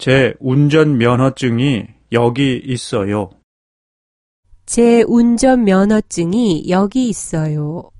제 운전 면허증이 여기 있어요. 제 운전 면허증이 여기 있어요.